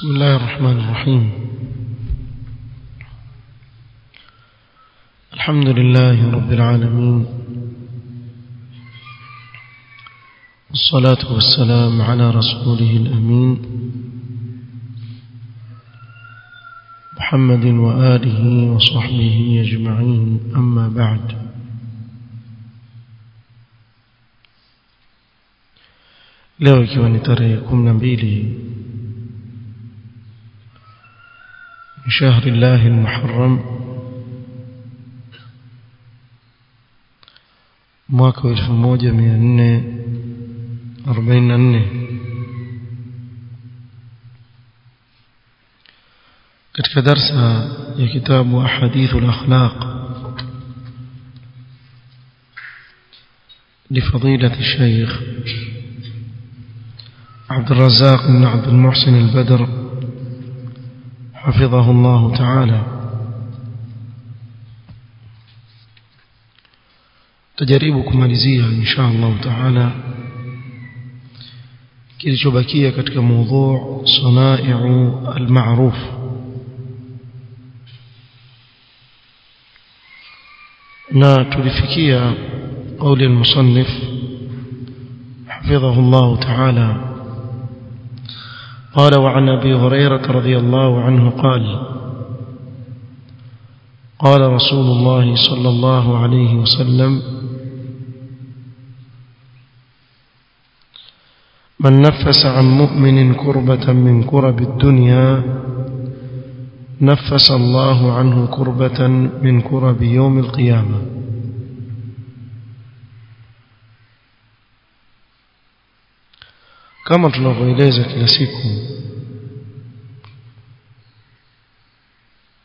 بسم الله الرحمن الرحيم. الحمد لله رب العالمين. والصلاة والسلام على رسوله الأمين. محمد وآله وصحبه أجمعين. أما بعد. leo كان ni tarehe 12 شهر الله المحرم. mwaka wa 1444 katika darsa ya kitabu ahadith al-akhlaq لفضيلة الشيخ عبد الرزاق بن عبد المحسن البدر. حفظه الله تعالى. تجربكم مالزيا إن شاء الله تعالى. kilichobakia كتك موضوع صنائع المعروف. نا تلفيكيا قول المصنف حفظه الله تعالى. قال وعن أبي هريرة رضي الله عنه قال قال رسول الله صلى الله عليه وسلم من نفس عن مؤمن كربة من كرب الدنيا نفس الله عنه كربة من كرب يوم القيامة. Kama tunavyoeleza kila siku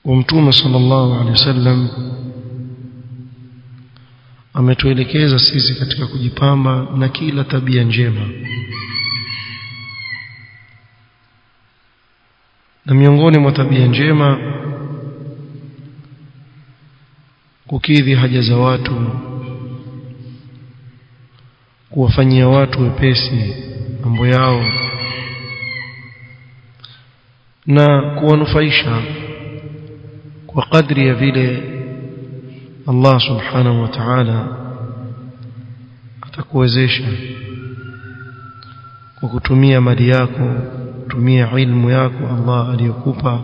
wa mtume sallallahu alaihi wasallam ametuelekeza sisi katika kujipamba na kila tabia njema. Na miongoni mwa tabia njema kukidhi haja za watu kuwafanyia watu wepesi mambo yao na kuwanufaisha kwa kadri ya vile Allah subhanahu wa ta'ala atakuwezesha kwa kutumia mali yako kutumia ilmu yako Allah aliyokupa.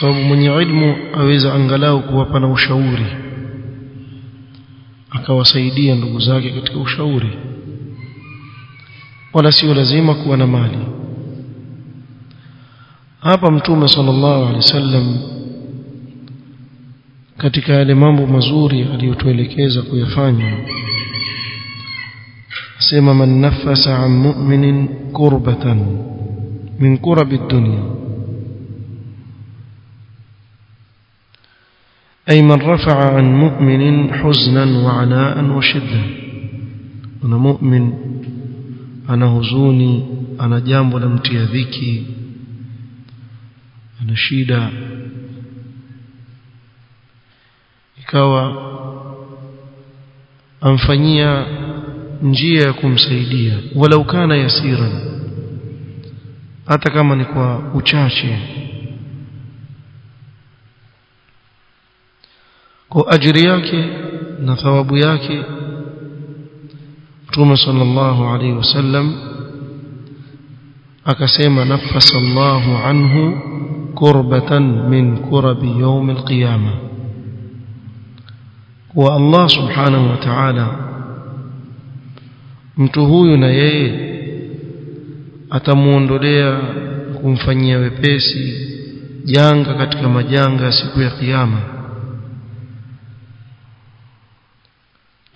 Sababu mwenye ilmu aweza angalau kuwapa na ushauri akawasaidia ndugu zake katika ushauri. Wala sio lazima kuwa na mali. Hapa mtume sallallahu alaihi wasallam katika yale mambo mazuri aliyotuelekeza kuyafanya sema man nafasa an mu'minin kurbatan min kurabi dunya أي من رفع عن مؤمن حزنا وعناء وشدة. أنا مؤمن أنا هزوني أنا جامب لم تيذيكي أنا شيدا إكاوا أنفنيا نجيكم سيديا ولو كان يسيرا أتكامني كوا أتشاشي kwa ajiri yake na thawabu yake. Mtume sallallahu alaihi wasallam akasema nafasa Allahu anhu kurbatan min kurabi yawm alqiyama. Wa Allah subhanahu wa ta'ala mtu huyu na yeye atamuondolea kumfanyia wepesi janga katika majanga ya siku ya kiyama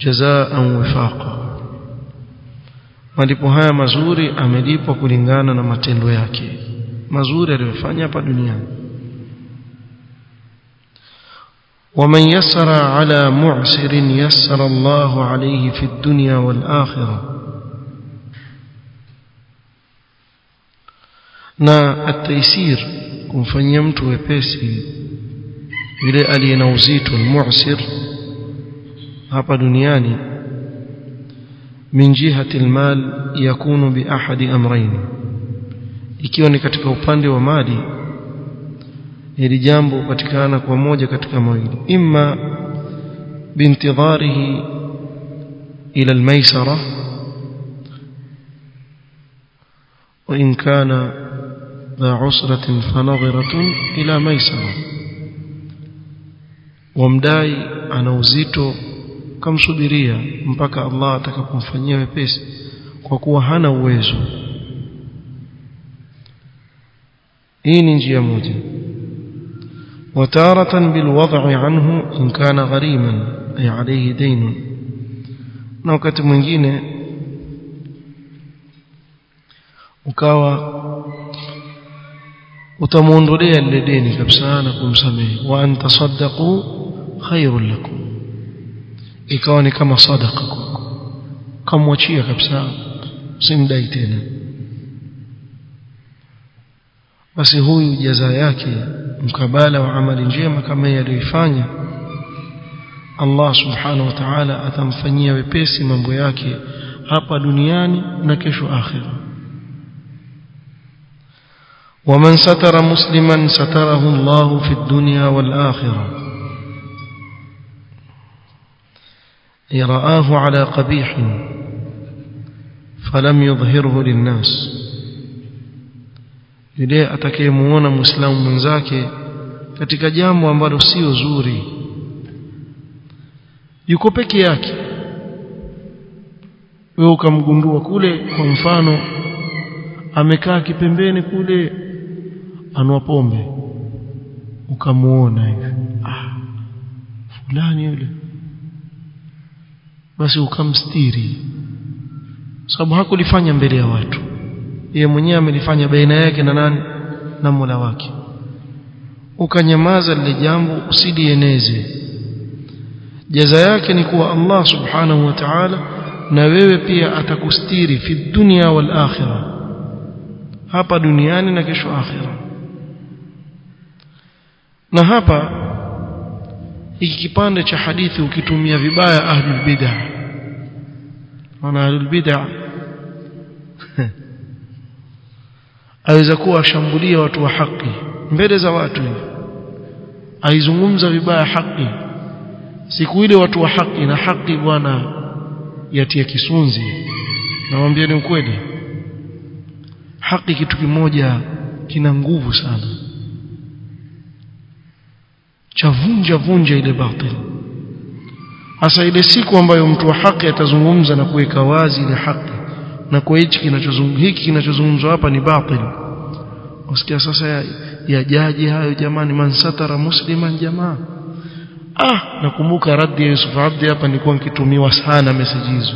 جزاء وفاقا. Malipo haya mazuri amelipwa kulingana na matendo yake. Mazuri aliyofanya ومن يسر على معسر يسر الله عليه في الدنيا والآخرة نا التيسير كن فنيمت وبيسي إلي ألي نوزيت المعسر hapa duniani min jihati almal yakunu bi ahadi amrayn. Ikiwa ni katika upande wa mali hili jambo hupatikana kwa moja katika mawili imma bintidharihi ila almaisara wa in kana dha usratin fanadhiratun ila maisara. Wamdai ana uzito kamsubiria mpaka Allah atakapomfanyia wepesi kwa kuwa hana uwezo hii ni njia moja وتارة بالوضع عنه إن كان غريما أي عليه دين na wakati mwingine ukawa utamuondolea lile deni kabisa na kumsamehe wa antasaddaqu khairul lakum ikawa ni kama sadaqa kwako kamwachia kabisa usimdai tena basi huyu jaza yake mkabala wa amali njema kama yeye aliyoifanya Allah subhanahu wa ta'ala atamfanyia wepesi mambo yake hapa duniani na kesho akhira ومن ستر مسلما ستره الله في الدنيا والآخرة رآه على قبيح فلم يظهره للناس yule atakayemuona muislamu mwenzake katika jambo ambalo sio zuri yuko peke yake wewe ukamgundua kule kwa mfano amekaa kipembeni kule anwa pombe ukamuona hivi ah fulani yule basi ukamstiri. Sababu hakulifanya mbele ya watu. Yeye mwenyewe amelifanya baina yake na nani? Na Mola wake. Ukanyamaza lile jambo usilieneze. Jaza yake ni kuwa Allah subhanahu wa ta'ala na wewe pia atakustiri fi dunya wal akhirah. Hapa duniani na kesho akhira na hapa hiki kipande cha hadithi ukitumia vibaya ahlul bid'ah wana ahlul bid'ah aweza kuwa ashambulia watu wa haki mbele za watu aizungumza vibaya haki. Siku ile watu wa haki na haki bwana yatia kisunzi. Nawaambia ni ukweli. Haki kitu kimoja kina nguvu sana. Chavunja vunja ile batil hasa ile siku ambayo mtu wa haki atazungumza na kuweka wazi ile haki na kwa hichi kinachozungumzwa hiki kinachozungumzwa hapa ni batil. Usikia sasa ya, ya jaji hayo jamani man satara musliman jamaa. Ah nakumbuka radhi ya Yusuf Abdi hapa nilikuwa nikitumiwa sana message hizo.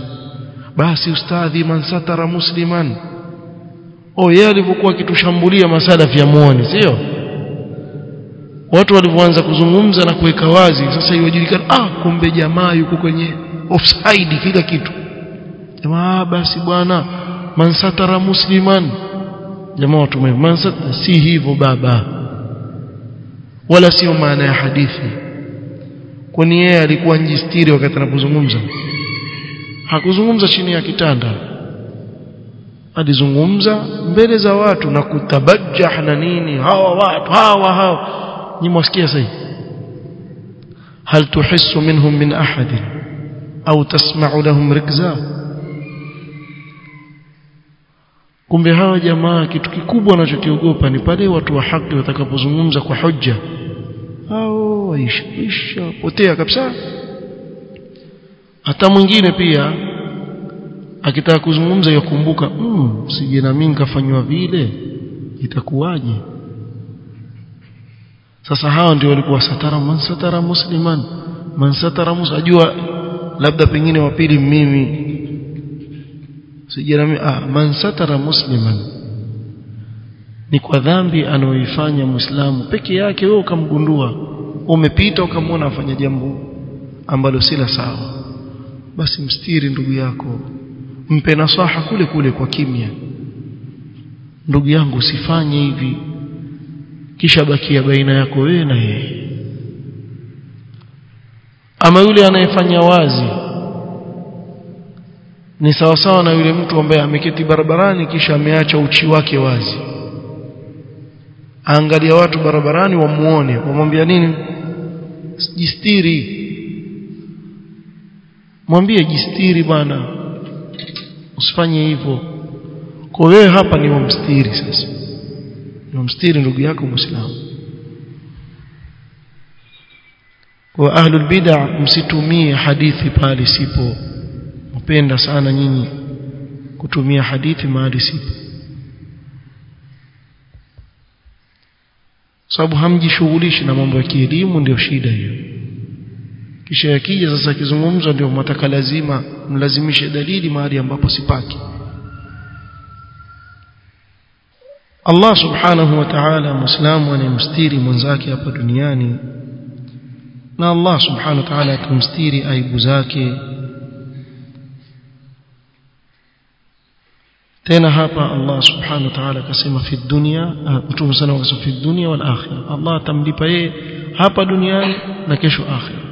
Basi ustadhi man satara musliman. Oh yeye alivyokuwa akitushambulia masalafi ya muoni sio watu walivyoanza kuzungumza na kuweka wazi sasa iwajulikana ah kumbe jamaa yuko kwenye offside kila kitu. Jamaa basi bwana mansatara musliman. Jamaa watu mansatara si hivyo baba. Wala sio maana ya hadithi. Kwani yeye alikuwa njistiri wakati anapozungumza? Hakuzungumza chini ya kitanda. Alizungumza mbele za watu na kutabajjah na nini hawa watu hawa hawa ni mwasikia sasa hal tuhissu minhum min ahad au tasma'u lahum rikza kumbe hawa jamaa kitu kikubwa wanachokiogopa ni pale watu wa haki watakapozungumza kwa hoja au isha potea kabisa. Hata mwingine pia akitaka kuzungumza yakumbuka mm, sije na mimi nikafanywa vile. Itakuwaje sasa hawa ndio walikuwa satara man satara musliman man satara musajua. Labda pengine wa pili mimi. Mimi ah man satara musliman. Ni kwa dhambi anaoifanya muislamu. Peke yake wewe ukamgundua umepita ukamwona afanya jambo ambalo si la sawa. Basi mstiri ndugu yako mpe nasaha kule kule kwa kimya. Ndugu yangu usifanye hivi kisha bakia baina yako wewe na yeye. Ama yule anayefanya wazi ni sawasawa na yule mtu ambaye ameketi barabarani kisha ameacha uchi wake wazi. Aangalia watu barabarani wamuone wamwambia nini? Jistiri. Mwambie jistiri bwana usifanye hivyo. Kwa wewe hapa ni wamstiri sasa ni wamstiri ndugu yako muislamu. Kwa ahlul bid'ah msitumie hadithi pale sipo. Mpenda sana nyinyi kutumia hadithi mahali sipo. Sababu hamjishughulishi na mambo ya kielimu ndio shida hiyo. Kisha yakija sasa kizungumzo ndio mtaka lazima mlazimishe dalili mahali ambapo sipaki Allah subhanahu wa ta'ala muislamu anayemstiri mwenzake hapa duniani na Allah subhanahu wa ta'ala atamstiri aibu zake tena hapa Allah subhanahu wa ta'ala akasema fi dunya mtume sana akasema fi dunya wal akhirah Allah atamlipa yeye hapa duniani na kesho akhirah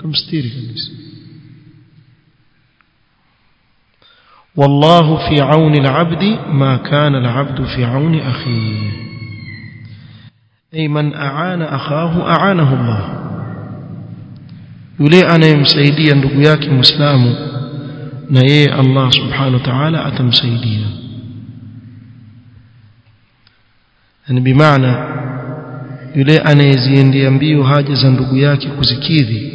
kumstiri kabisa والله في عون العبد ما كان العبد في عون أخيه. أي من أعان أخاه أعانه الله. يلي أنا يمسيديا لقياك مسلام نيه الله سبحانه وتعالى أتم سيدي. يعني بمعنى yule anayeziendea mbio haja za ndugu yake kuzikidhi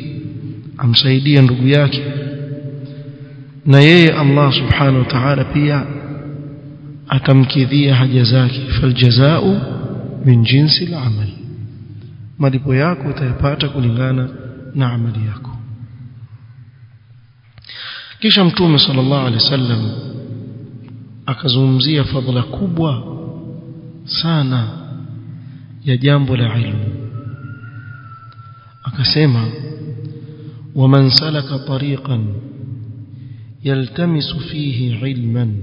amsaidia ndugu yake na yeye Allah subhanahu wa ta'ala pia atamkidhia haja zake faljazau min jinsi al-amal malipo yako utayapata kulingana na amali yako kisha mtume sallallahu alaihi wasallam akazungumzia fadhila kubwa sana ya jambo la ilmu akasema waman salaka tariqan يلتمس فيه علما.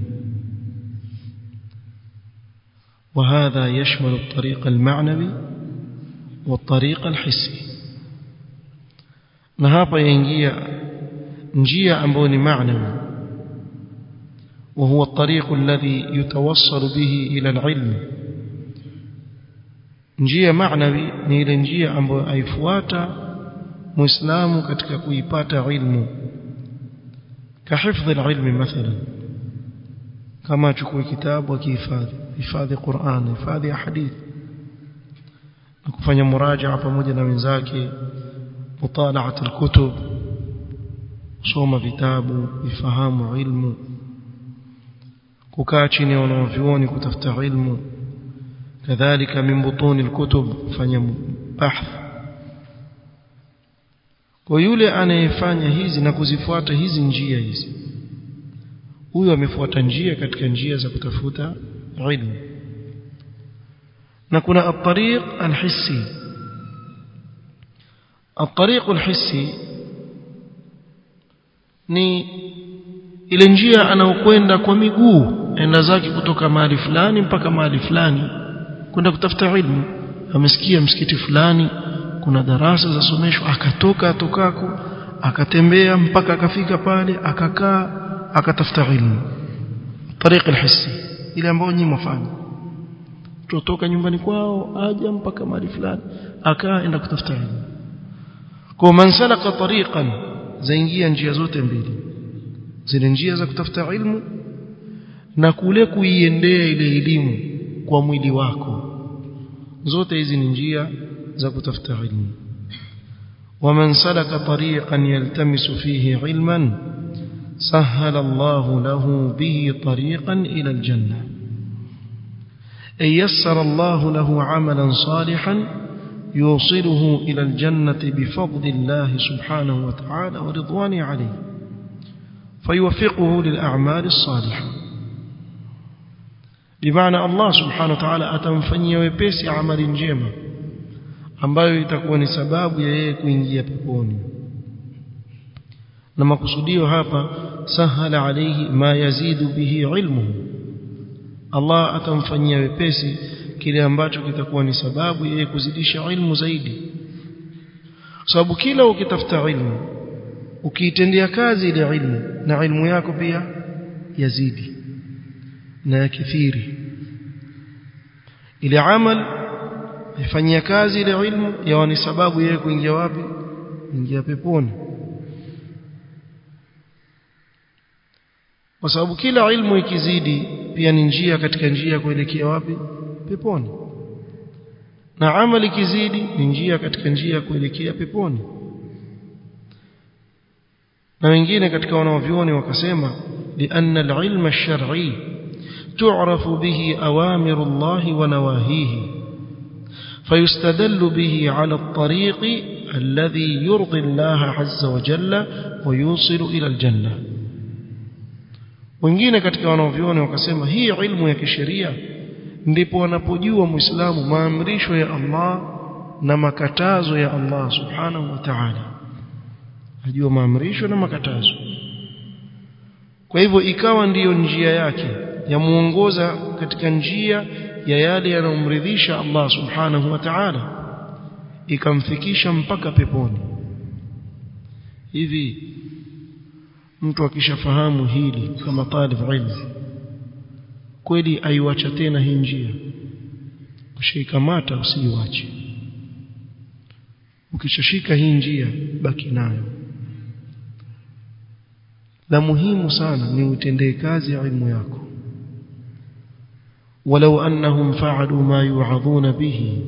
وهذا يشمل الطريق المعنوي والطريق الحسي. نها بينجيا نجيا عن معنوي. وهو الطريق الذي يتوصل به إلى العلم. نجيا معنوي نيل نجيا عن بوني أي فواتا. مسلم علمه كحفظ العلم مثلا كما تشكو كتاب وكيفاد حفظ قرآن حفظ الحديث نكفanya مراجعة فمدن من ذاك مطالعة الكتب صوم كتاب يفهم علم. وكاء chini wanaovioni علم. كذلك من بطون الكتب alkutub بحث. Kwa yule anayefanya hizi na kuzifuata hizi njia hizi huyo amefuata njia katika njia za kutafuta ilmu. Na kuna at-tariq al-hissi. At-tariq al-hissi ni ile njia anaokwenda kwa miguu enda zake kutoka mahali fulani mpaka mahali fulani kwenda kutafuta ilmu. Amesikia msikiti fulani kuna darasa za akatoka atokako akatembea mpaka akafika pale akakaa akatafuta ilmu. Tariq alhissi ile ambayo nyinyi mfanya tutoka nyumbani kwao aja mpaka mahali fulani akaa enda kutafuta ilmu. Kwa man salaka tariqan zaingia njia zote mbili. Zile njia za kutafuta ilmu na kule kuiendea ile elimu kwa mwili wako. Zote hizi ni njia za kutafuta ومن سلك طريقا يلتمس فيه علما سهل الله له به طريقا إلى الجنة. أن يسر الله له عملا صالحا يوصله إلى الجنة بفضل الله سبحانه وتعالى ورضوانه عليه فيوفقه للأعمال الصالحة. بمعنى الله سبحانه وتعالى أتنفني ويبيسي عمل جيما ambayo itakuwa ni sababu ya yeye kuingia peponi. Na makusudio hapa sahala alayhi ma yazidu bihi ilmuhu Allah atamfanyia wepesi kile ambacho kitakuwa ni sababu yeye kuzidisha ilmu zaidi. Sababu kila ukitafuta ilmu ukiitendea kazi ile ilmu na ilmu yako pia yazidi na yakithiri. Ile amal ifanyia kazi ile ilmu yawa ni sababu yeye kuingia wapi? Ingia peponi. Kwa sababu kila ilmu ikizidi pia ni njia katika njia kuelekea wapi? Peponi. Na amali ikizidi ni njia katika njia kuelekea peponi. Na wengine katika wanaovyuoni wakasema لأن العلم الشرعي tu'rafu bihi awamiru الله nawahihi فيستدل به على الطريق الذي يرضي الله عز وجل ويوصل إلى الجنة wengine katika wanaoviona wakasema hii ilmu ya kisheria ndipo wanapojua muislamu maamrisho ya Allah na makatazo ya Allah subhanahu wa ta'ala ajua maamrisho na makatazo kwa hivyo ikawa ndiyo njia yake ya muongoza katika njia ya yale yanayomridhisha Allah subhanahu wa ta'ala ikamfikisha mpaka peponi. Hivi mtu akishafahamu hili kama talib ilmu kweli aiwacha tena hii njia? Ushikamata usiiwache. Ukishashika hii njia baki nayo. La muhimu sana ni utendee kazi ya ilmu yako ولو أنهم فعلوا ما يعظون به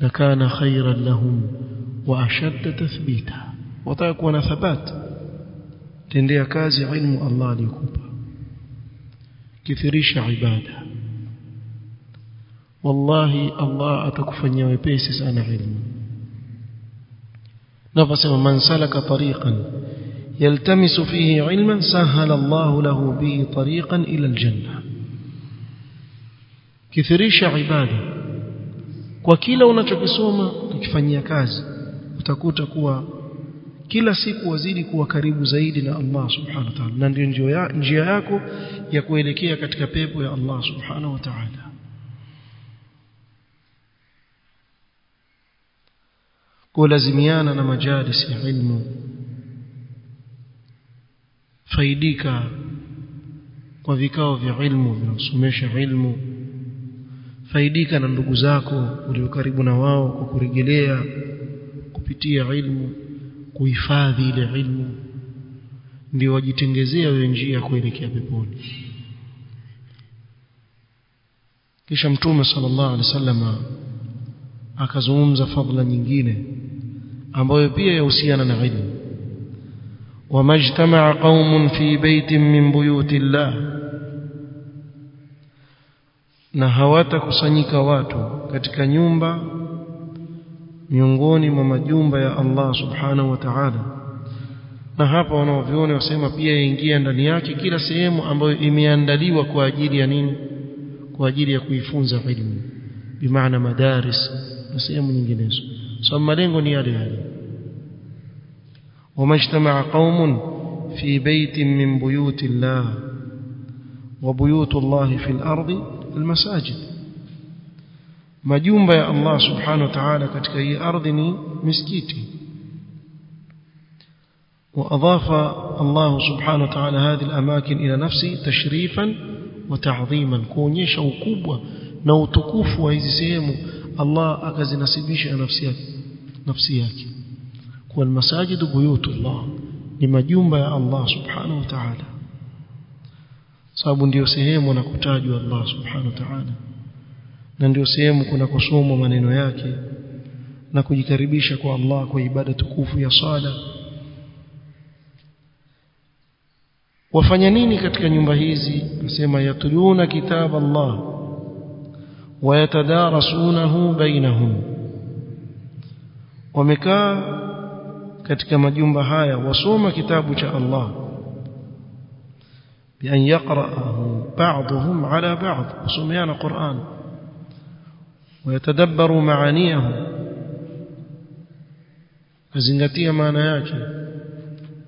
لكان خيرا لهم وأشد تثبيتا. وتاكو ثبات. تنديا كازي علم الله ليكوبا. كثيرش عبادة. والله الله اتكفنيا ويبسي أنا علم. نفس من سلك طريقا يلتمس فيه علما سهل الله له به طريقا إلى الجنة. Kithirisha ibada. Kwa kila unachokisoma ukifanyia kazi utakuta kuwa kila siku wazidi kuwa karibu zaidi na Allah subhanahu wa ta'ala. Na ndio njia, ya, njia yako ya kuelekea katika pepo ya Allah subhanahu wa ta'ala. Kulazimiana na majalis ya ilmu. Faidika kwa vikao vya ilmu vinaosomesha ilmu faidika na ndugu zako ulio karibu na wao kwa kurejelea kupitia ilmu kuhifadhi ile ilmu ndio wajitengezea wewe njia kuelekea peponi. Kisha mtume sallallahu alaihi wasallam akazungumza fadhila nyingine ambayo pia yahusiana na ilmu. Wamajtamaa qaumun fi baitin min buyuti llah na hawatakusanyika watu katika nyumba miongoni mwa majumba ya Allah subhanahu wa ta'ala. Na hapa wanaoviona wasema pia yaingia ndani yake kila sehemu ambayo imeandaliwa kwa ajili ya nini? Kwa ajili ya kuifunza ilmu. Bimaana madaris na sehemu nyinginezo. So malengo ni yale yale. Wamajtamaa qaumun fi baitin min buyuti llah wa buyutu llah fi al-ardi المساجد majumba ya Allah subhanahu wa ta'ala katika hii ardhi ni misikiti واضاف الله سبحانه وتعالى هذه الاماكن الى نفسه تشريفا وتعظيما kuonyesha ukubwa na utukufu wa hizi sehemu Allah akazinasibisha nafsi yake nafsi yake kwa masajid buyutullah ni sababu ndiyo sehemu anakutajwa Allah subhanahu wa ta'ala. Na ndiyo sehemu kuna kusomwa maneno yake na kujikaribisha kwa Allah kwa ibada tukufu ya sala. Wafanya nini katika nyumba hizi? Nasema yatuluna kitab Allah wayatadarasunahu bainahum. Wamekaa katika majumba haya wasoma kitabu cha Allah بأن يقرأه بعضهم على بعض وسميان قرآن ويتدبروا معانيه azingatia maana yake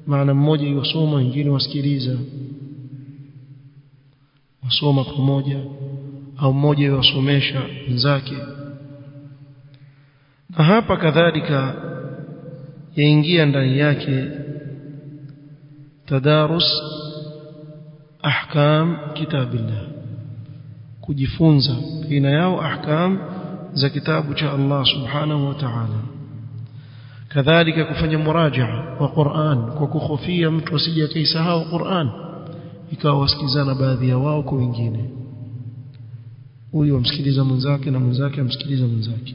maana mmoja yosoma wengine wasikiliza wasoma pamoja au mmoja yosomesha wenzake na hapa kadhalika yaingia ndani yake tadarus ahkam kitabillah. Kujifunza baina yao ahkam za kitabu cha Allah subhanahu wa ta'ala. Kadhalika kufanya murajaa wa Qur'an kwa kuhofia mtu asije akaisahau Qur'an ikawa wasikizana baadhi ya wao kwa wengine. Huyu amsikiliza mwenzake na mwenzake amsikiliza mwenzake.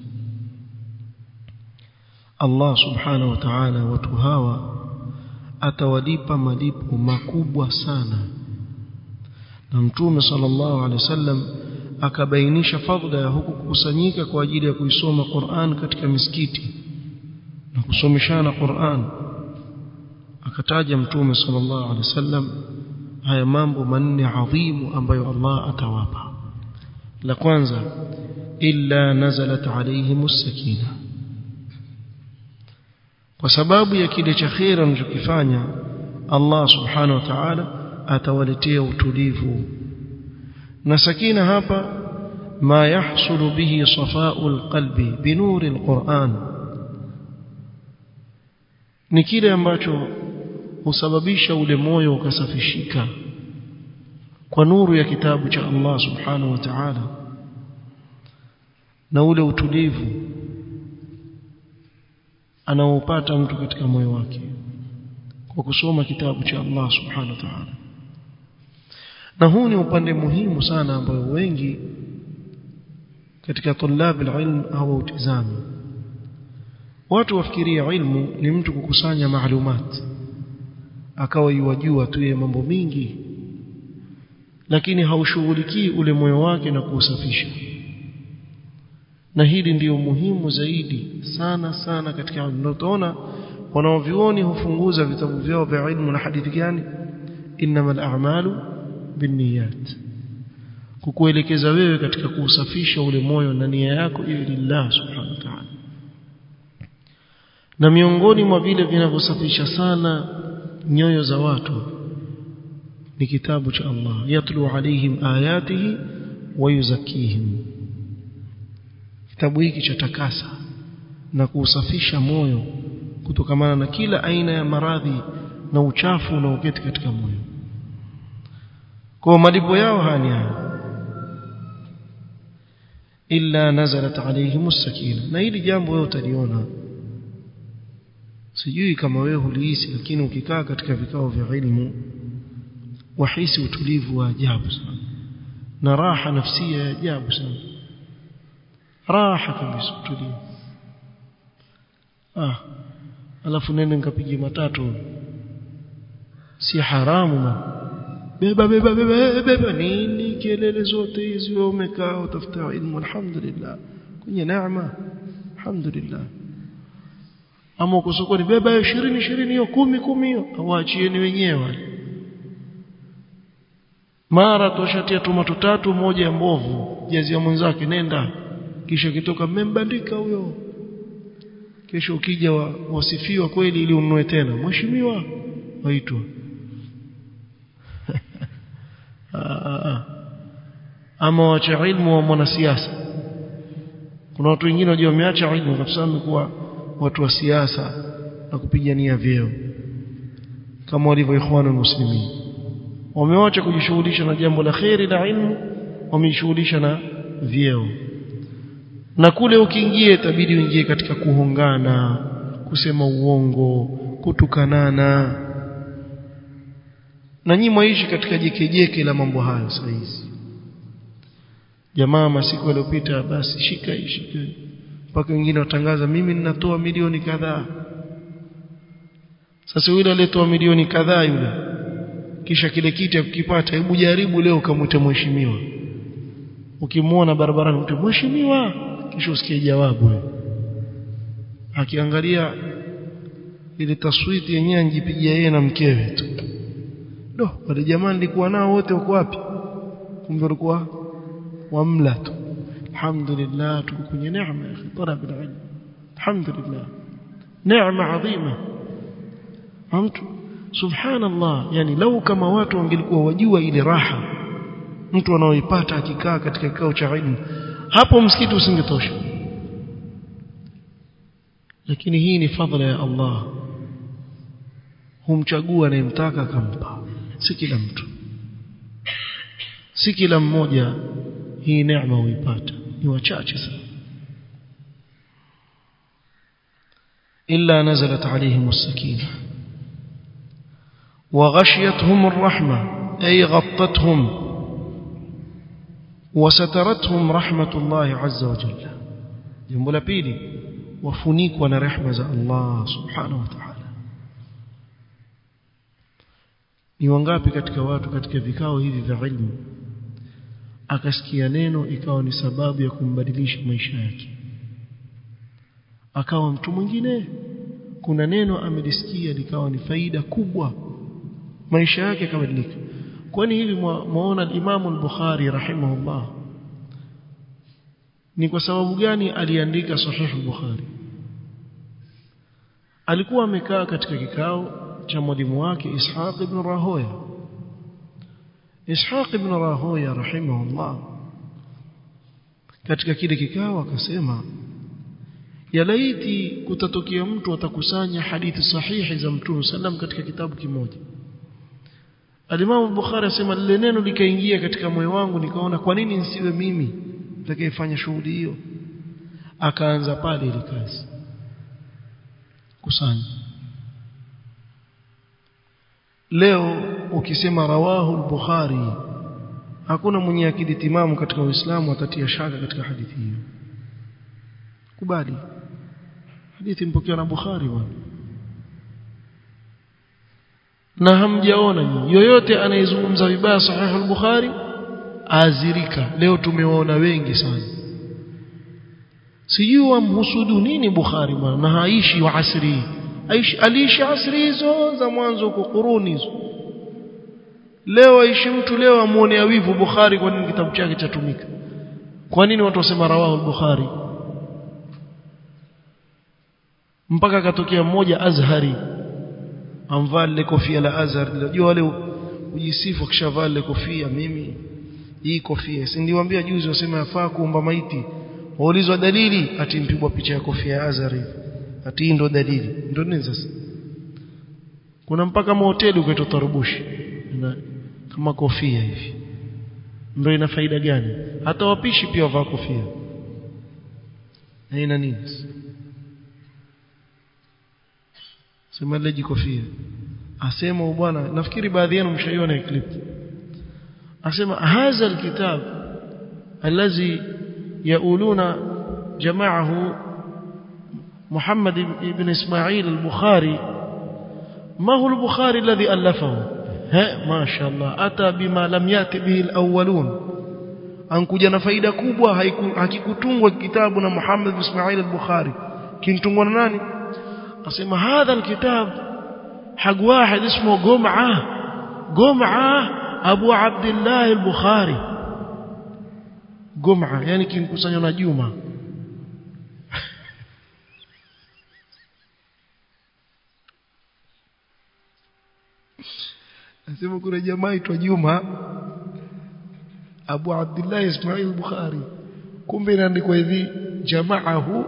Allah subhanahu wa ta'ala watu hawa atawalipa malipo makubwa sana na mtume sallallahu alaihi wasallam akabainisha fadhila ya huku kukusanyika kwa ajili ya kuisoma Qur'an katika misikiti na kusomeshana Qur'an. Akataja mtume sallallahu alaihi wasallam haya mambo manne adhimu ambayo Allah atawapa. La kwanza illa nazalat alayhimus sakina kwa sababu ya kile cha khira anachokifanya Allah subhanahu wa ta'ala atawaletea utulivu. Na sakina hapa ma yahsulu bihi safa'u alqalbi binuri alquran. Ni kile ambacho husababisha ule moyo ukasafishika kwa nuru ya kitabu cha Allah subhanahu wa ta'ala na ule utulivu anaopata mtu katika moyo wake kwa kusoma kitabu cha Allah subhanahu wa ta'ala na huu ni upande muhimu sana ambao wengi katika tulabi au hawautizami watu wafikiria ilmu ni mtu kukusanya maalumat akawa yuwajua tu ya mambo mingi lakini haushughulikii ule moyo wake na kuusafisha. Na hili ndiyo muhimu zaidi sana sana katika ilmu. Utaona wanaovioni hufunguza vitabu vyao vya ilmu na hadithi gani? Innamal a'malu binniyat kukuelekeza wewe katika kuusafisha ule moyo na nia yako iwe lillah subhanahu wa ta'ala. Na miongoni mwa vile vinavyosafisha sana nyoyo za watu ni kitabu cha Allah. Yatlu alaihim ayatihi wa yuzakihim kitabu hiki cha takasa na kuusafisha moyo kutokamana na kila aina ya maradhi na uchafu unaoketi katika moyo kwa malipo yao hani haya. Illa nazalat alayhim sakina na hili jambo wewe utaliona. Sijui kama wewe hulihisi lakini ukikaa katika vikao vya ilmu wahisi utulivu wa ajabu sana. Na raha nafsia ya ajabu sana. Raha kabisa utulivu. Ah alafu nene nikapiga matatu. Si haramu ma beba beba beba beba nini? Kelele zote hizi wewe umekaa utafuta ilmu. Alhamdulillah. Kwenye neema. Alhamdulillah. Ama ukusokoni beba 20 20 hiyo 10 10 hiyo. Awaachieni wenyewe mara toshatia tomato tatu moja ya mbovu. Jazia mwenzake nenda. Kisha kitoka mmembandika huyo. Kesho ukija wasifiwa kweli ili ununue tena. Mheshimiwa waitwa ama wacha ilmu wa mwanasiasa. Kuna watu wengine wajua wameacha ilmu kabisa wamekuwa watu wa siasa na kupigania vyeo. Kama walivyo ikhwanul muslimin. Wamewacha kujishughulisha na jambo la khairi la ilmu wamejishughulisha na vyeo. Na kule ukiingia itabidi uingie katika kuhongana kusema uongo kutukanana na nyinyi mwaishi katika jekejeke la mambo hayo sasa hizi. Jamaa masiku yaliyopita basi shika shika. Mpaka wengine watangaza mimi ninatoa milioni kadhaa. Sasa yule aliyetoa milioni kadhaa yule kisha kile kiti akukipata hebu jaribu leo ukamwite mheshimiwa. Ukimwona barabarani mtu mheshimiwa kisha usikie jawabu wewe akiangalia ile taswiti yenyewe anjipigia yeye na mkewe tu do wale jamaa nilikuwa nao wote wako wapi? Kumbe walikuwa wamla tu. Alhamdulillah tuko kwenye neema ya talab alilm alhamdulillah. Neema adhima. Mtu? Subhanallah yani lau kama watu wangelikuwa wajua ile raha mtu anaoipata akikaa katika kikao cha ilmu hapo msikiti usingetosha. Lakini hii ni fadhila ya Allah. Humchagua anayemtaka akampa si kila mtu. Si kila mmoja hii neema huipata. Ni wachache sana. Illa nazalat alayhim as-sakinah wa ghashiyatuhum ar-rahma ay ghattatuhum. Wa sataratuhum rahmatullahi azza wa jalla. Jambo la pili wafunikwa na rehema za Allah subhanahu wa ta'ala. Ni wangapi katika watu katika vikao hivi vya ilmu akasikia neno ikawa ni sababu ya kumbadilisha maisha yake. Akawa mtu mwingine. Kuna neno amelisikia likawa ni faida kubwa. Maisha yake yakabadilika. Kwani hivi muona al-Imam al-Bukhari rahimahullah? Ni kwa sababu gani aliandika sahih al-Bukhari? Alikuwa amekaa katika kikao cha mwalimu wake Ishaq ibn Rahoya. Ishaq ibn Rahoya rahimahullah katika kile kikao akasema yalaiti kutatokea mtu atakusanya hadithi sahihi za Mtume sallam katika kitabu kimoja. Alimamu Bukhari asema lile neno likaingia katika moyo wangu nikaona kwa nini nisiwe mimi nitakayefanya shughuli hiyo. Akaanza pale ile kazi kusanya leo ukisema rawahu al-Bukhari hakuna mwenye akili timamu katika Uislamu atatia shaka katika hadithi hiyo. Kubali. Hadithi mpokea na Bukhari bwana. Na hamjaona yoyote anayezungumza vibaya sahihi al-Bukhari azirika. Leo tumewaona wengi sana. Sijui wamhusudu nini Bukhari bwana na haishi wa asri aliishi asri hizo za mwanzo kwa kuruni hizo. Leo aishi mtu leo amuonea wivu Bukhari kwa nini kitabu chake chatumika? Kwa nini watu wasema rawahu al-Bukhari? Mpaka akatokea mmoja Azhari amvaa kofia la Azhar unajua wale ujisifu akishavaa ile kofia mimi hii kofia. Si niliwaambia juzi wasema yafaa kuomba maiti? Waulizwa dalili atimpigwa picha ya kofia ya Azhar hivi ati ndo dalili. Ndo nini sasa? Kuna mpaka mahoteli ukaitwa tarubushi na kama kofia hivi. Ndio ina faida gani? Hata wapishi pia wavaa kofia. Na nini sema leji kofia. Asema bwana nafikiri baadhi yenu mshaiona clip. Asema hadha alkitab alladhi yauluna jama'ahu محمد بن إسماعيل البخاري. ما هو البخاري الذي ألفه؟ ها ما شاء الله. أتى بما لم يات به الأولون. أنك جنا فايدة كبوة هكي كتنوا كتابنا محمد بن إسماعيل البخاري. كنتم ونناني أسمى هذا الكتاب حق واحد اسمه قمعة قمعة أبو عبد الله البخاري. قمعة يعني كنكو سنجنا جيوما Nasema kuna jamaa aitwa Juma Abu Abdullah Ismail Bukhari. Kumbe inaandikwa hivi jamaahu.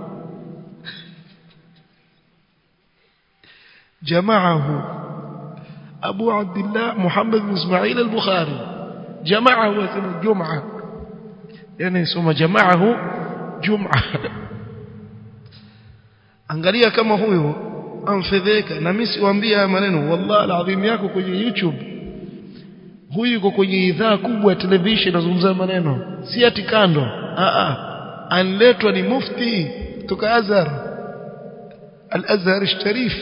Jamaahu. Abu Abdullah Muhammad bin Ismail al-Bukhari. Jamaahu asema Juma. Yani soma jamaahu Juma. Angalia kama huyo amfedheka na mimi siwaambia maneno. Wallahi alazim yako kwenye YouTube huyu yuko kwenye idhaa kubwa ya television anazungumza maneno si ati kando a a anletwa ni mufti kutoka Azhar al-Azhar Sharif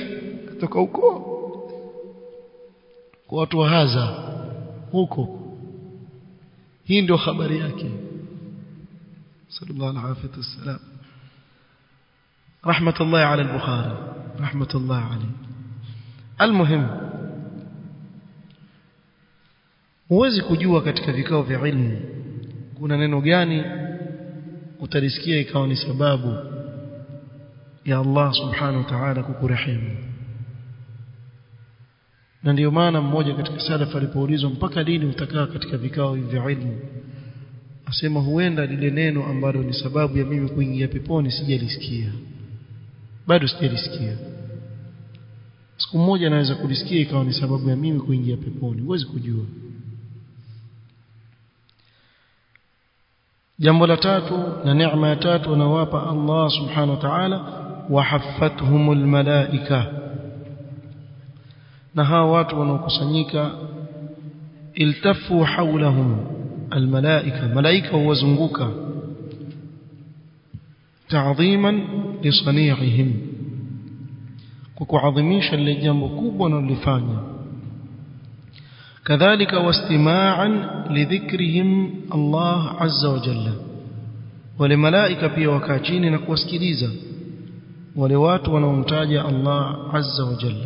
kutoka huko kwa watu wa haza huko hii ndio habari yake sallallahu alaihi wasallam رحمة الله على البخاري رحمة الله عليه المهم huwezi kujua katika vikao vya ilmu kuna neno gani utalisikia ikawa ni sababu ya Allah subhanahu wa ta'ala kukurehemu. Na ndio maana mmoja katika salaf alipoulizwa mpaka lini utakaa katika vikao vya ilmu? Asema huenda lile neno ambalo ni sababu ya mimi kuingia peponi sijalisikia. Bado sijalisikia. Siku moja naweza kulisikia ikawa ni sababu ya mimi kuingia peponi. Huwezi kujua جنب لتاتو ننعمة تاتو نواب الله سبحانه وتعالى وحفتهم الملائكة نهاوات ونقصنيك التفوا حولهم الملائكة ملائكة وزنقك تعظيما لصنيعهم كوكو عظميشا لجنب كوبا لفانيا كذلك واستماعا لذكرهم الله عز وجل. ولملائكة بي وكاتين نقوس كليزا ولوات ونمتاج الله عز وجل.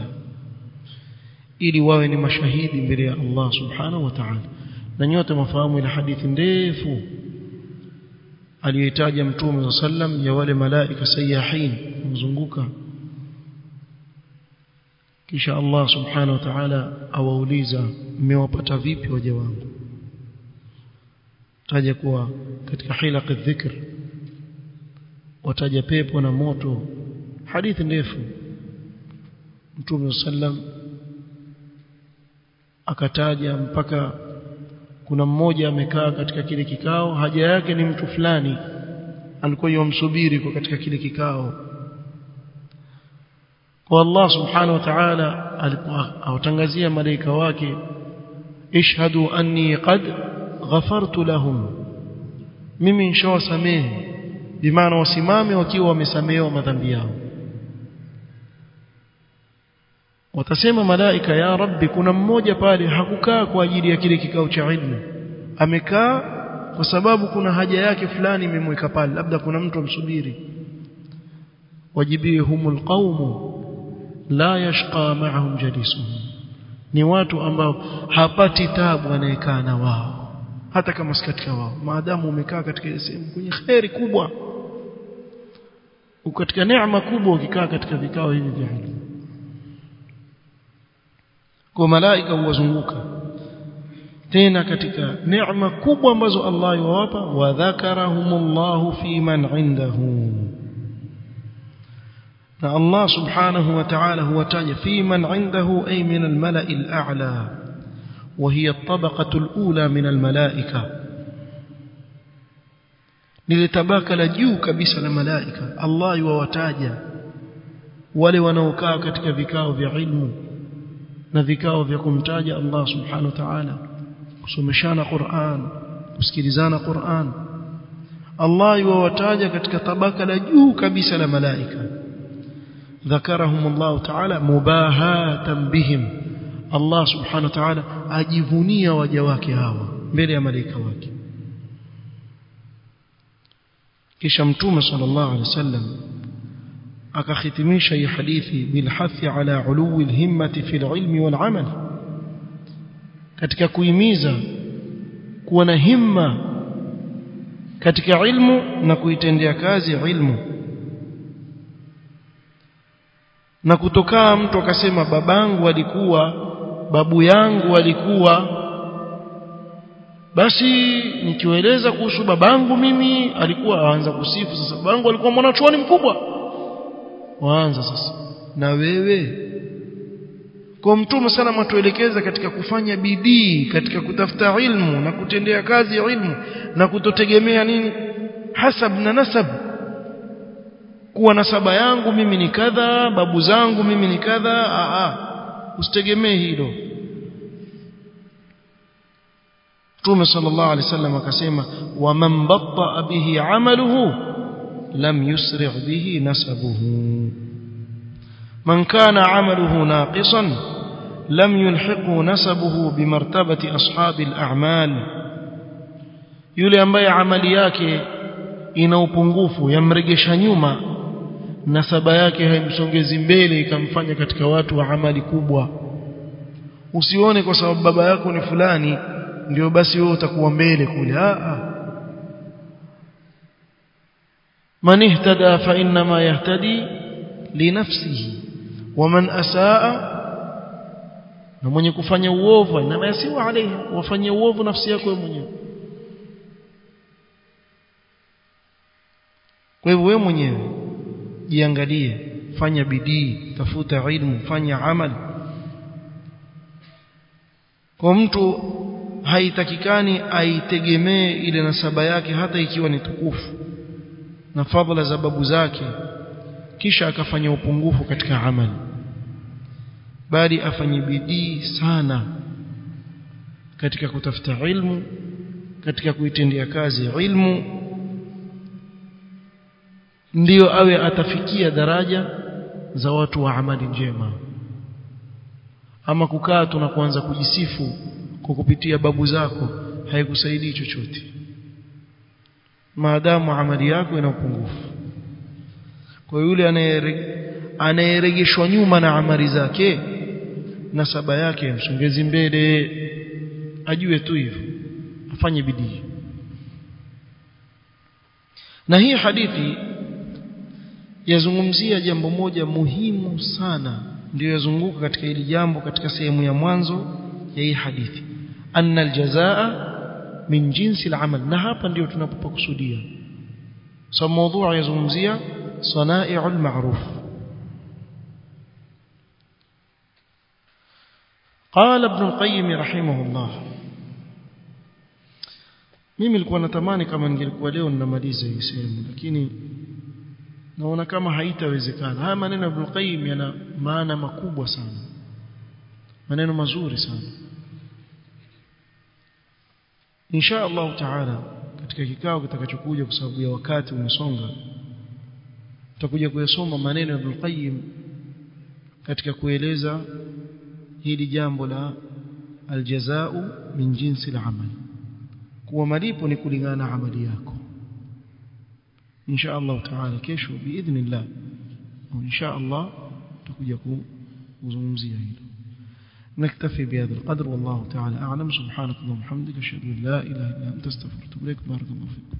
إلي وين مشاهيد بريء الله سبحانه وتعالى. لن يتم فهم إلى حديث ديف أليتاج متوم صلى الله عليه وسلم يا ولي ملائكة سياحين. مزنقوكا. Kisha Allah subhanahu wa ta'ala awauliza mmewapata vipi waja wangu? Taja kuwa katika hilaq dhikr wataja pepo na moto. Hadithi ndefu. Mtume sallam akataja mpaka kuna mmoja amekaa katika kile kikao haja yake ni mtu fulani. Alikuwa yomsubiri kwa katika kile kikao kwa Allah subhanahu wa ta'ala malaika wake ishhadu anni qad ghafartu lahum mimi nishawasamehe bimaana wasimame wakiwa wamesamehewa madhambi yao watasema malaika ya rabbi kuna mmoja pale hakukaa kwa ajili ya kile kikao cha ilmu. Amekaa kwa sababu kuna haja yake fulani imemweka pale labda kuna mtu amsubiri. Wajibiwe humul qaumu la yashqa ma'ahum jalisuhum ni watu ambao hapati tabu anayekaa na wao hata kama si katika wao maadamu umekaa katika ile sehemu kwenye khairi kubwa uko katika neema kubwa ukikaa katika vikao hivi vya ilmu kwa malaika huwazunguka tena katika neema kubwa ambazo Allah yuwapa wa dhakarahumullahu fi man indahu نعم. الله سبحانه وتعالى هو تاج في من عنده أي من الملأ الأعلى. وهي الطبقة الأولى من الملائكة. لتباك لجوك كبس الملائكة. الله ووتاج ولونوكاكتك ذكاو في علم. نذكاو في قمتاج الله سبحانه وتعالى. سمشان قرآن. مسكرزان قرآن. الله ووتاج كتك طبقة لجوك كبس الملائكة. ذكرهم الله تعالى مباهاة بهم. الله سبحانه وتعالى أجيبوني وجواكي هوا بل يا مليك واك كشمتوم صلى الله عليه وسلم أكا أكختمي شيء حديثي بالحث على علو الهمة في العلم والعمل. كتك كويميزا كونا همة. كتك علم نكويتن ديكازي علمه na kutokaa mtu akasema babangu alikuwa babu yangu alikuwa. Basi nikiwaeleza kuhusu babangu mimi alikuwa aanza kusifu sasa. Babangu alikuwa mwanachuoni mkubwa. Waanza sasa. Na wewe? Kwa mtume sana matuelekeza katika kufanya bidii katika kutafuta ilmu na kutendea kazi ilmu na kutotegemea nini? Hasab na nasab kuwa nasaba yangu mimi ni kadha babu zangu mimi ni kadha a a usitegemee hilo Mtume sallallahu alaihi wasallam akasema wa man batta bihi amaluhu lam yusri' bihi nasabuhu man kana amaluhu naqisan lam yulhiqu nasabuhu bimartabati ashabi al-a'mal yule ambaye amali yake ina upungufu yamregesha nyuma nasaba yake haimsongezi mbele ikamfanya katika watu wa amali kubwa. Usione kwa sababu baba yako ni fulani ndio basi wewe utakuwa mbele kule. A man ihtada fa inma yahtadi li nafsihi wa man asaa na mwenye kufanya uovu na yasiwa alayhi wafanye uovu nafsi yako wewe mwenyewe. Kwa hivyo wewe mwenyewe jiangalie fanya bidii tafuta ilmu fanya amal. Kwa mtu haitakikani aitegemee ile nasaba yake hata ikiwa ni tukufu na fadhila za babu zake kisha akafanya upungufu katika amali bali afanye bidii sana katika kutafuta ilmu katika kuitendea kazi ilmu ndiyo awe atafikia daraja za watu wa amali njema. Ama kukaa tu na kuanza kujisifu kwa kupitia babu zako haikusaidii chochote. Maadamu amali yako ina upungufu. Kwa yule anayeregeshwa nyuma na amali zake nasaba yake msongezi mbele. Ajue tu hivyo. Afanye bidii. Na hii hadithi yazungumzia jambo moja muhimu sana ndio yazunguka katika hili jambo katika sehemu ya mwanzo ya hii hadithi anna aljazaa min jinsi al na hapa ndio tunapokusudia so mada yazungumzia sanai'ul ma'ruf قال ابن القيم رحمه الله mimi nilikuwa natamani kama ningelikuwa leo ninamaliza hii sehemu lakini naona kama haitawezekana. Haya maneno ya Ibn Qayyim yana maana makubwa sana. Maneno mazuri sana. Insha Allah taala katika kikao kitakachokuja kwa sababu ya wakati umesonga tutakuja kuyasoma maneno ya Ibn Qayyim katika kueleza hili jambo la aljazau min jinsi al-amal kuwa malipo ni kulingana na amali yako insha Allah taala kesho biidhnillah insha Allah tutakuja kuzungumzia hilo نكتفي بهذا القدر والله تعالى أعلم. سبحانك اللهم وبحمدك أشهد أن لا إله إلا أنت أستغفرك وأتوب إليك. بارك الله فيكم